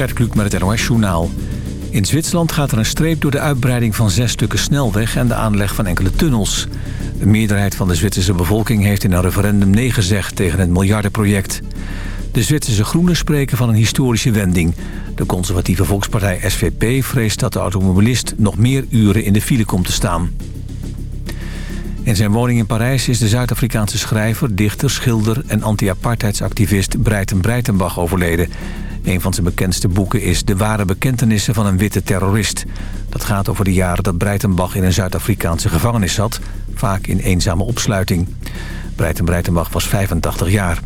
Gert met het NOS Journaal. In Zwitserland gaat er een streep door de uitbreiding van zes stukken snelweg... en de aanleg van enkele tunnels. De meerderheid van de Zwitserse bevolking heeft in een referendum nee gezegd... tegen het miljardenproject. De Zwitserse Groenen spreken van een historische wending. De conservatieve volkspartij SVP vreest dat de automobilist... nog meer uren in de file komt te staan. In zijn woning in Parijs is de Zuid-Afrikaanse schrijver, dichter, schilder... en anti-apartheidsactivist Breiten Breitenbach overleden... Een van zijn bekendste boeken is De ware bekentenissen van een witte terrorist. Dat gaat over de jaren dat Breitenbach in een Zuid-Afrikaanse gevangenis zat. Vaak in eenzame opsluiting. Breiten Breitenbach was 85 jaar.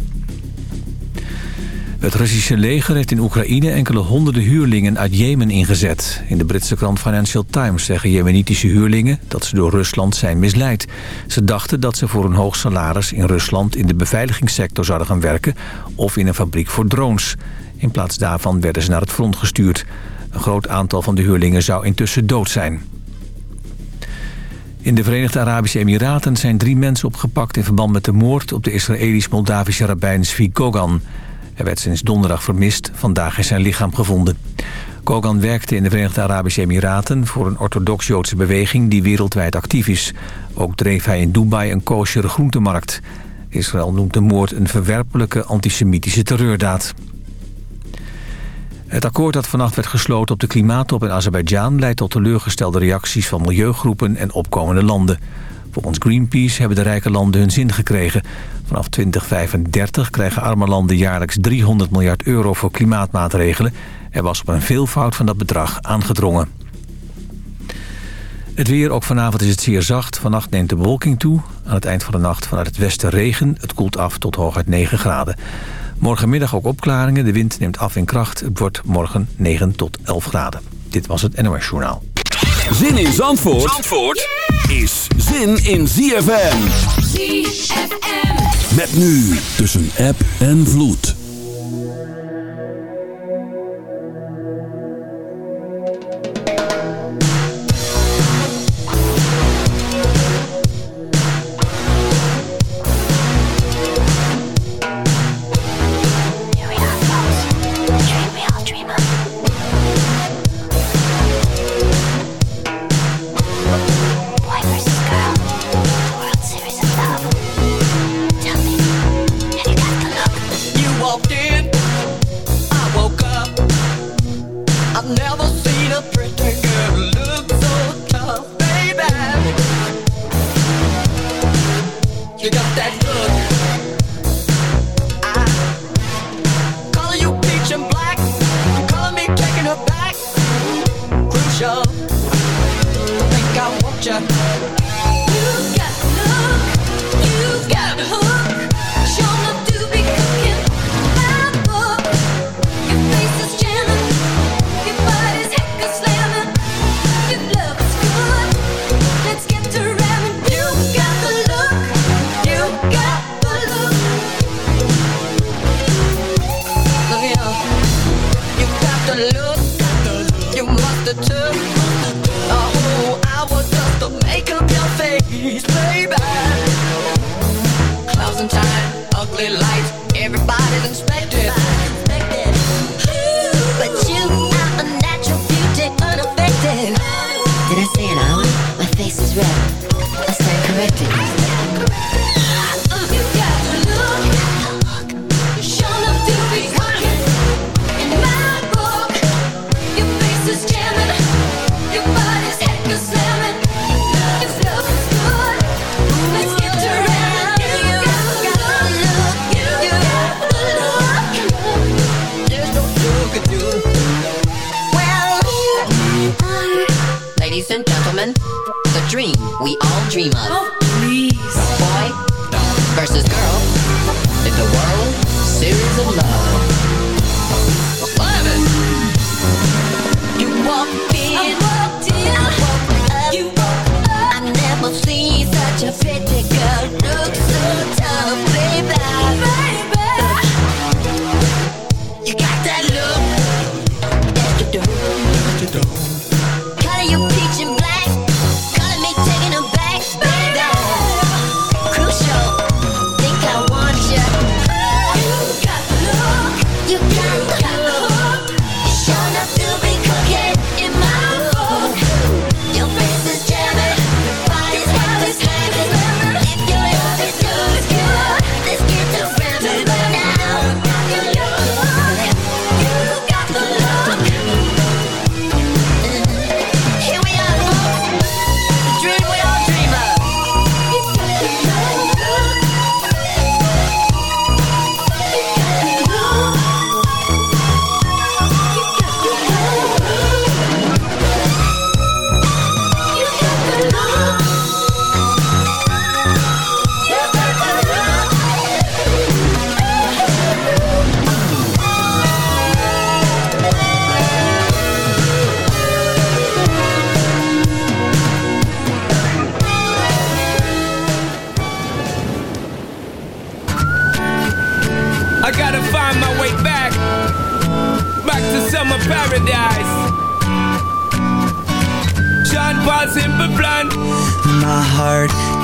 Het Russische leger heeft in Oekraïne enkele honderden huurlingen uit Jemen ingezet. In de Britse krant Financial Times zeggen jemenitische huurlingen dat ze door Rusland zijn misleid. Ze dachten dat ze voor een hoog salaris in Rusland in de beveiligingssector zouden gaan werken of in een fabriek voor drones. In plaats daarvan werden ze naar het front gestuurd. Een groot aantal van de huurlingen zou intussen dood zijn. In de Verenigde Arabische Emiraten zijn drie mensen opgepakt... in verband met de moord op de Israëlisch-Moldavische rabbijn Zvi Kogan. Hij werd sinds donderdag vermist. Vandaag is zijn lichaam gevonden. Kogan werkte in de Verenigde Arabische Emiraten... voor een orthodox-Joodse beweging die wereldwijd actief is. Ook dreef hij in Dubai een koosjere groentemarkt. Israël noemt de moord een verwerpelijke antisemitische terreurdaad. Het akkoord dat vannacht werd gesloten op de klimaattop in Azerbeidzjan... leidt tot teleurgestelde reacties van milieugroepen en opkomende landen. Volgens Greenpeace hebben de rijke landen hun zin gekregen. Vanaf 2035 krijgen arme landen jaarlijks 300 miljard euro voor klimaatmaatregelen. Er was op een veelvoud van dat bedrag aangedrongen. Het weer, ook vanavond is het zeer zacht. Vannacht neemt de bewolking toe. Aan het eind van de nacht vanuit het westen regen. Het koelt af tot hooguit 9 graden. Morgenmiddag ook opklaringen. De wind neemt af in kracht. Het wordt morgen 9 tot 11 graden. Dit was het NOS Journaal. Zin in Zandvoort, Zandvoort is zin in ZFM. ZFM. Met nu tussen app en vloed.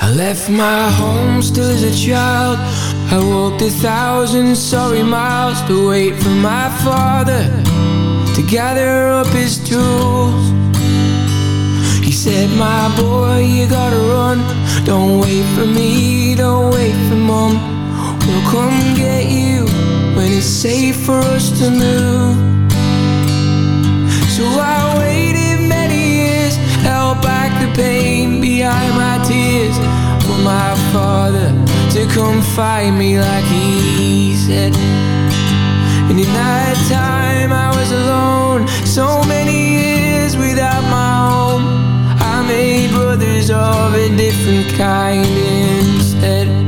I left my home still as a child. I walked a thousand sorry miles to wait for my father to gather up his tools. He said, My boy, you gotta run. Don't wait for me, don't wait for mom. We'll come get you when it's safe for us to move. So I waited many years, held back the pain behind my tears for my father to come find me like he said. And in that time I was alone, so many years without my home. I made brothers of a different kind instead.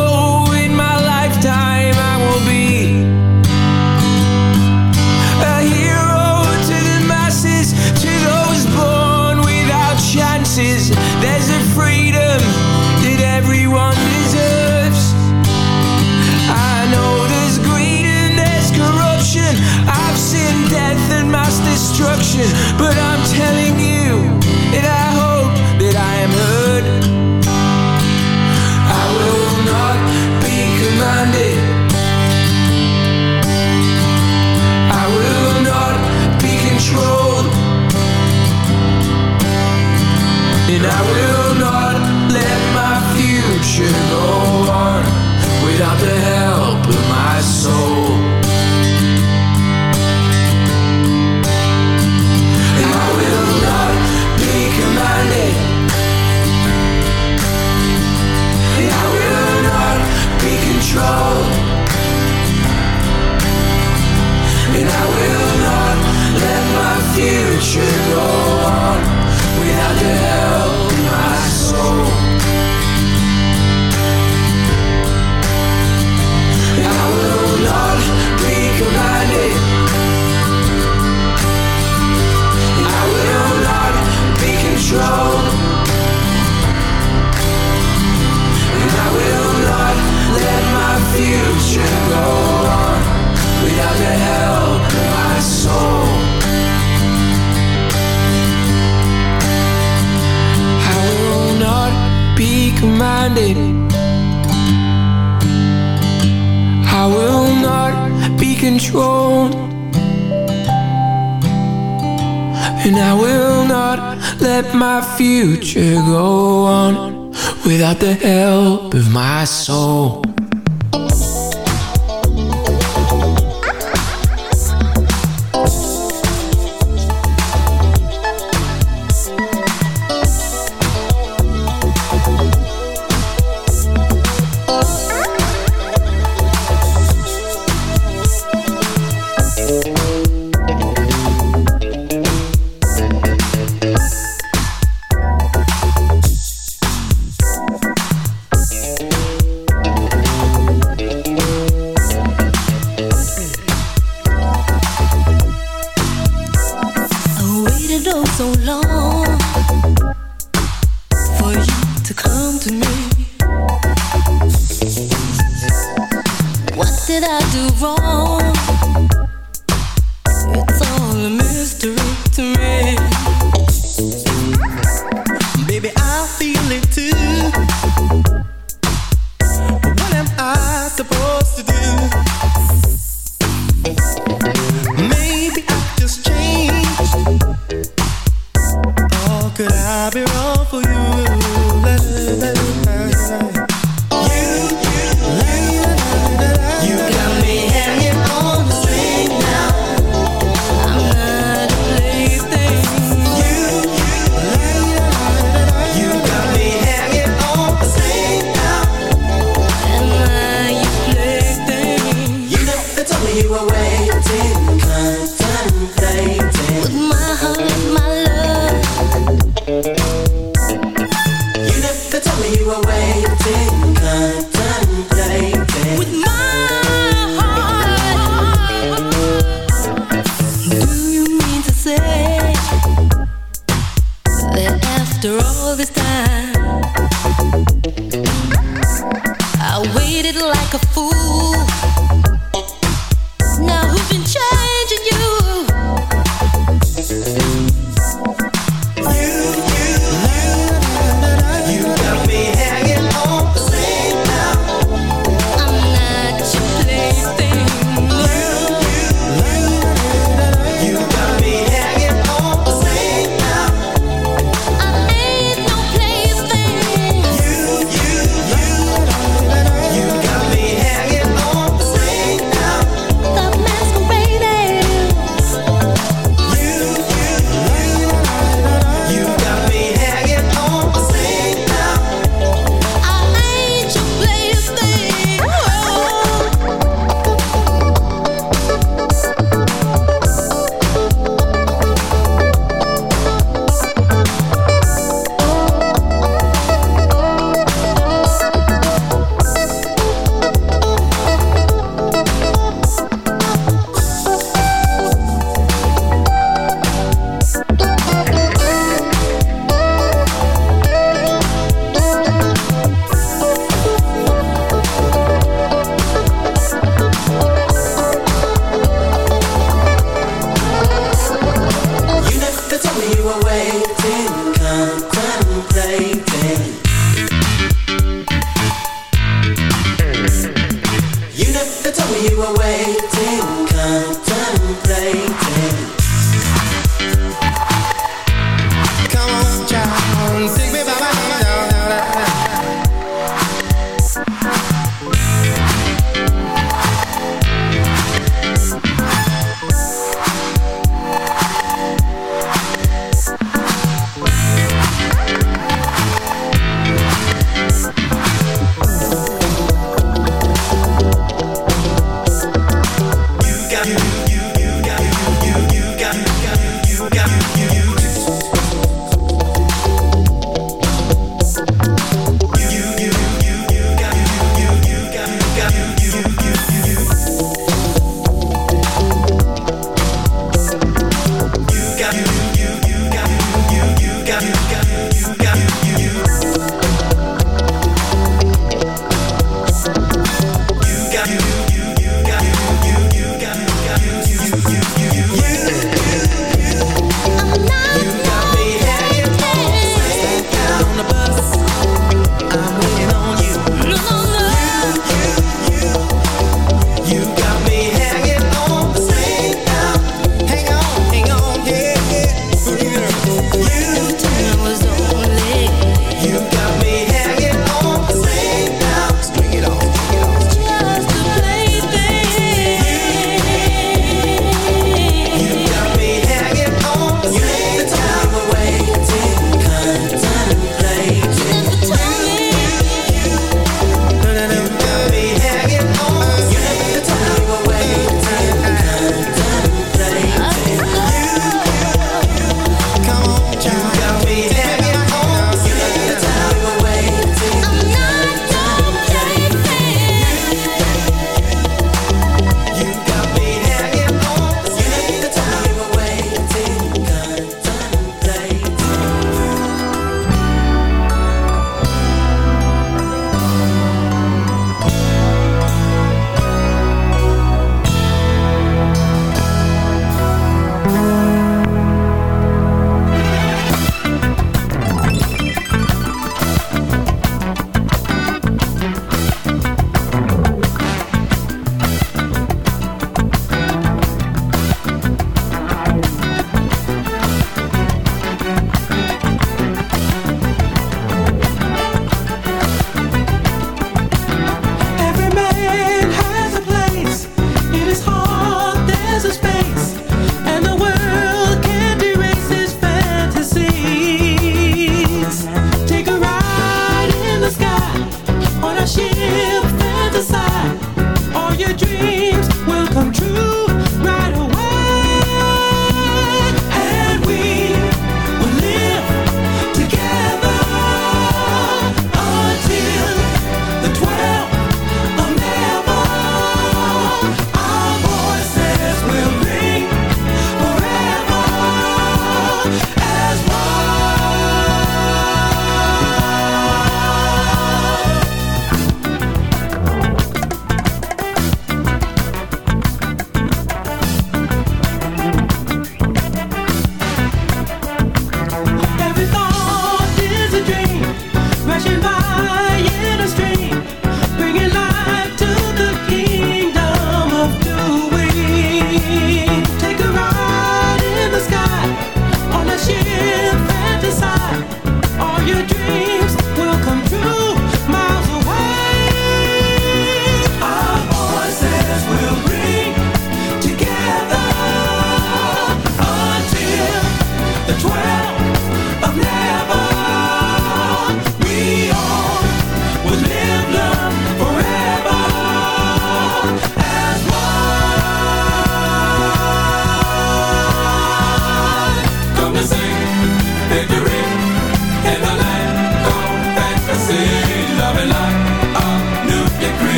but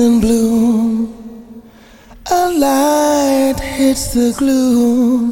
in bloom. A light hits the gloom.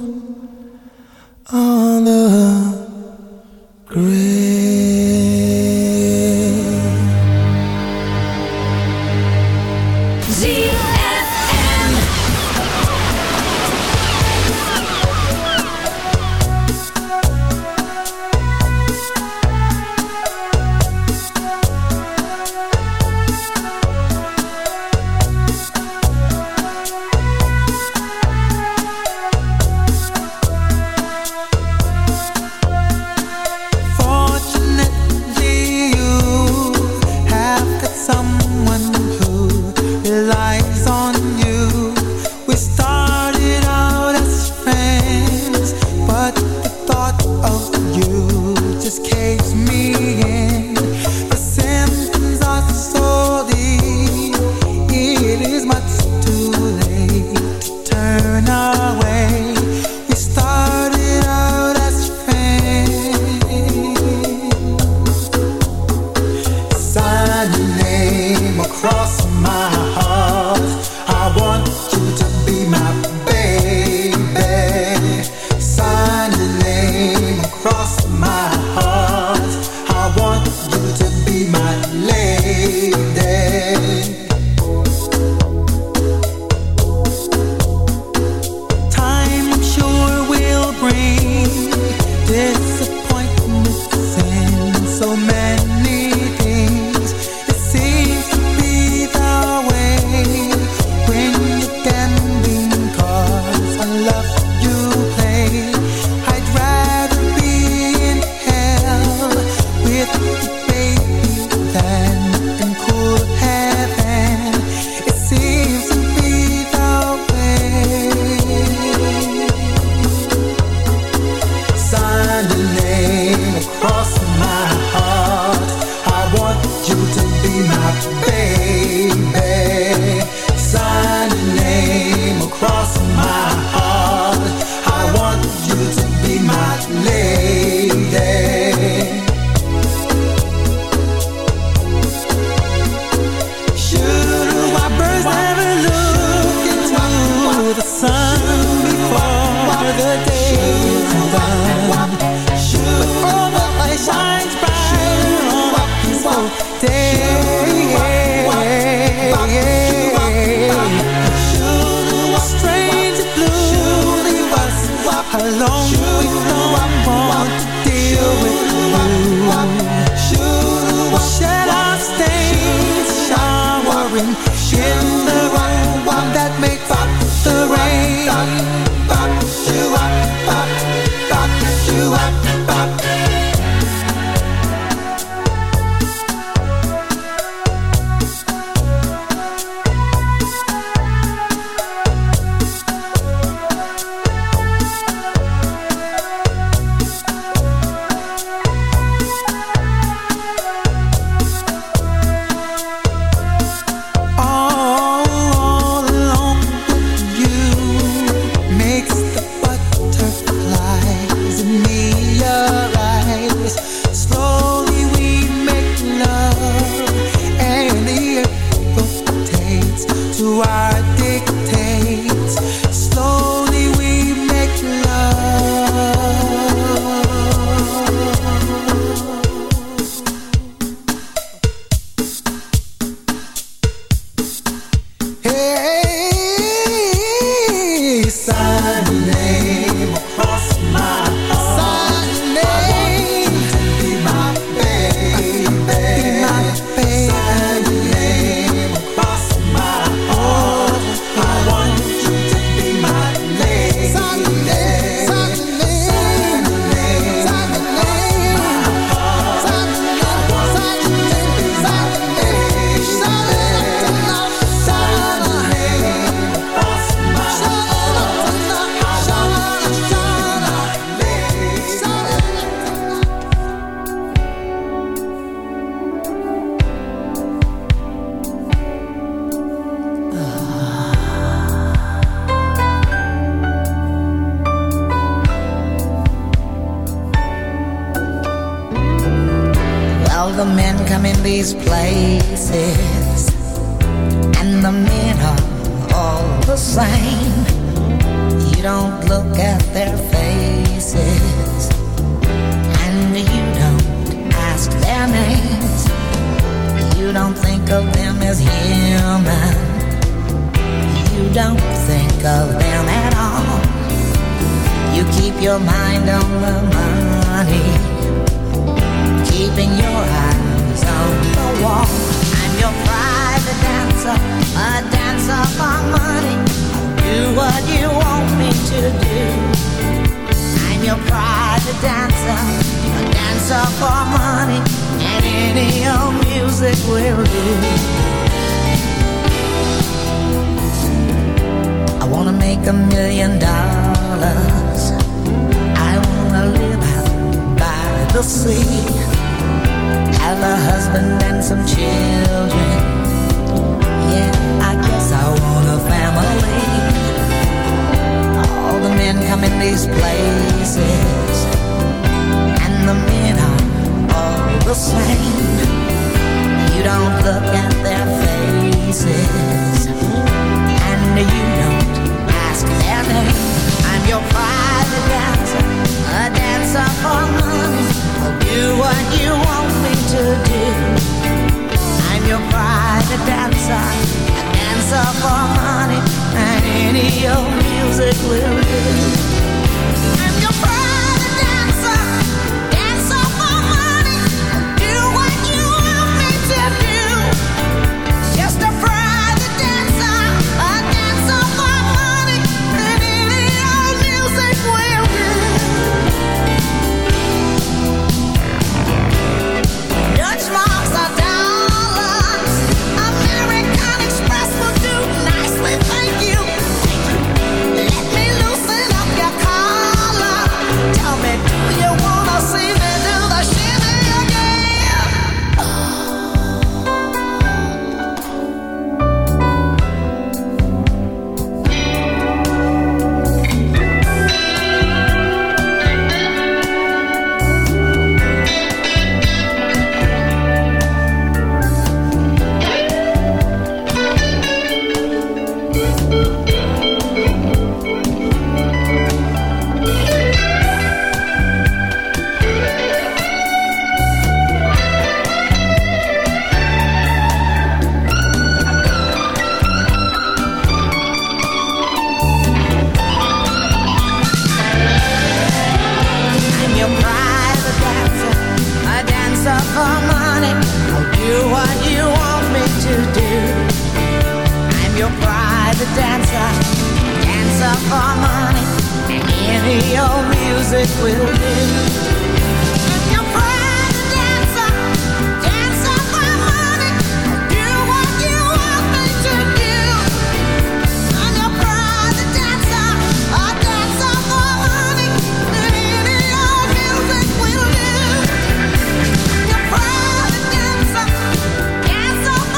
For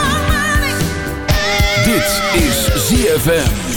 money. Dit is ZFM.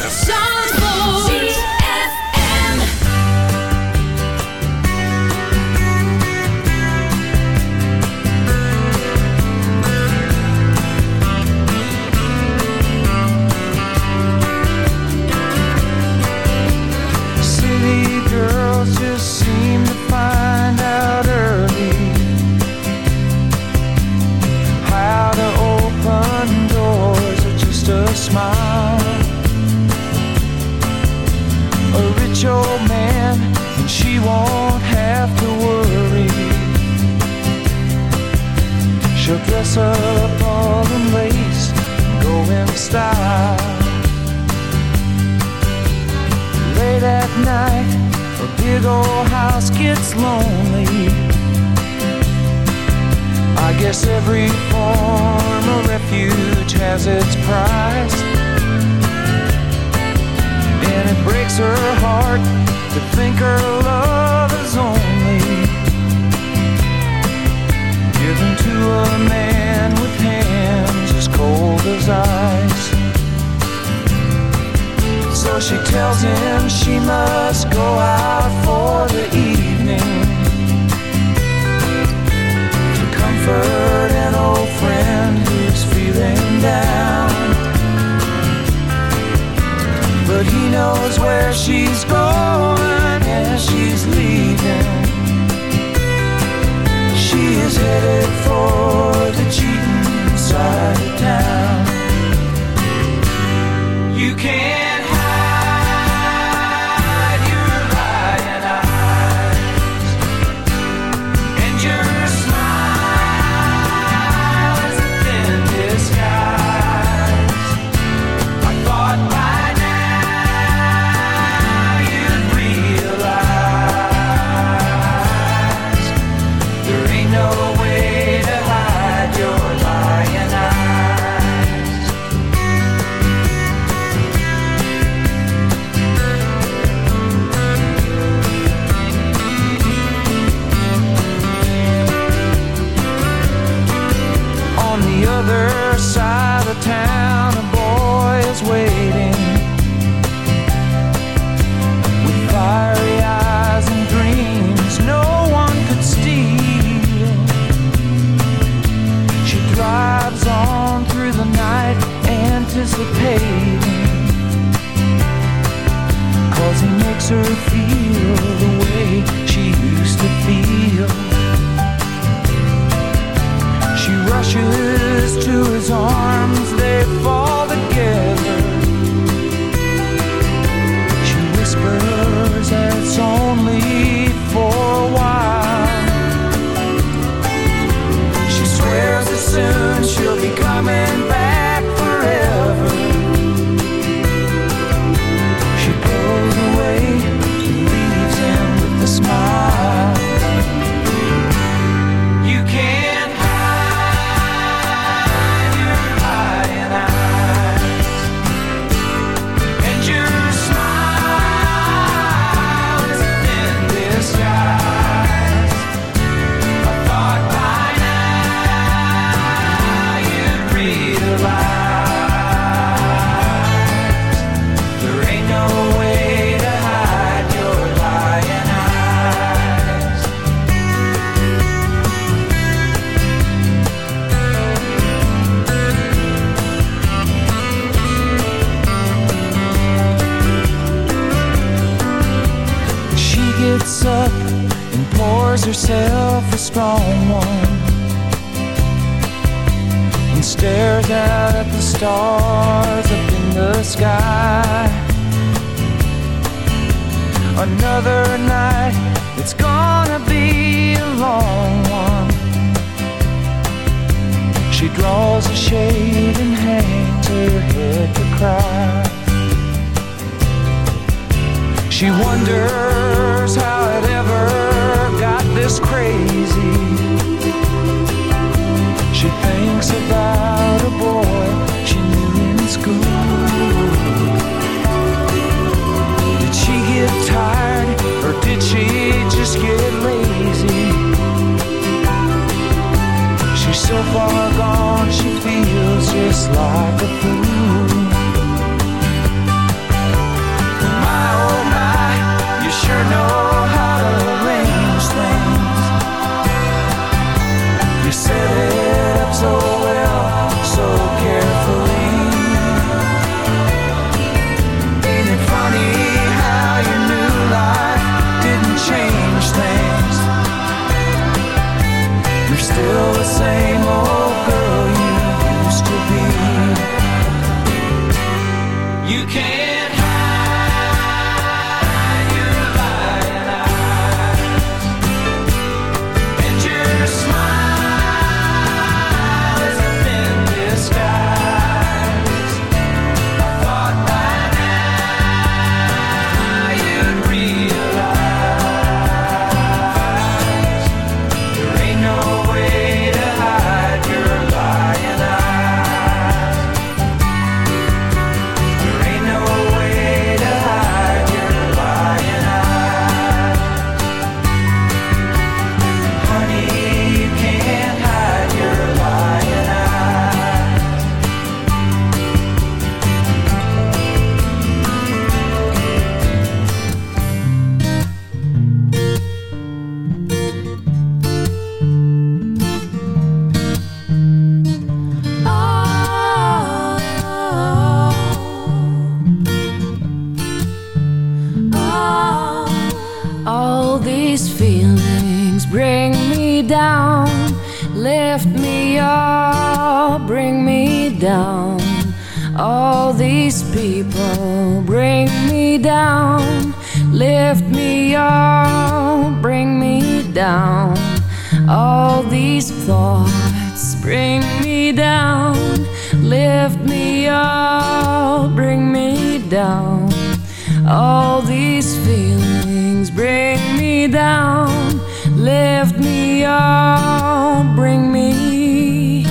These feelings bring me down, lift me up, bring me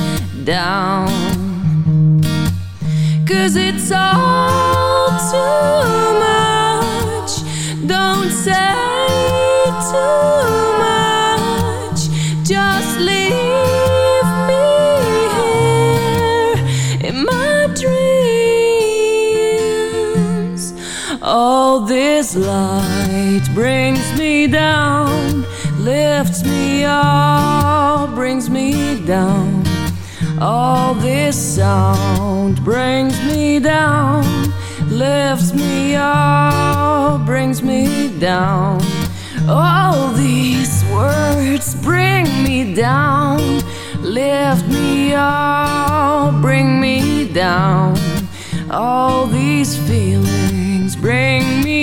down. Cause it's all too much, don't say light brings me down, lifts me up, brings me down. All this sound brings me down, lifts me up, brings me down. All these words bring me down, lift me up, bring me down. All these feelings bring me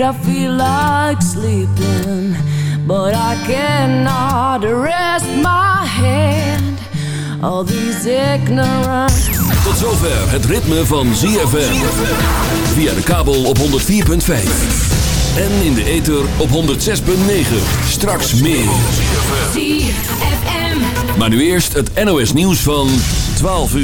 I feel like sleeping, but I cannot rest my hand. All these ignorant. Tot zover het ritme van ZFM. Via de kabel op 104.5. En in de ether op 106.9. Straks meer. ZFM. Maar nu eerst het NOS nieuws van 12 uur.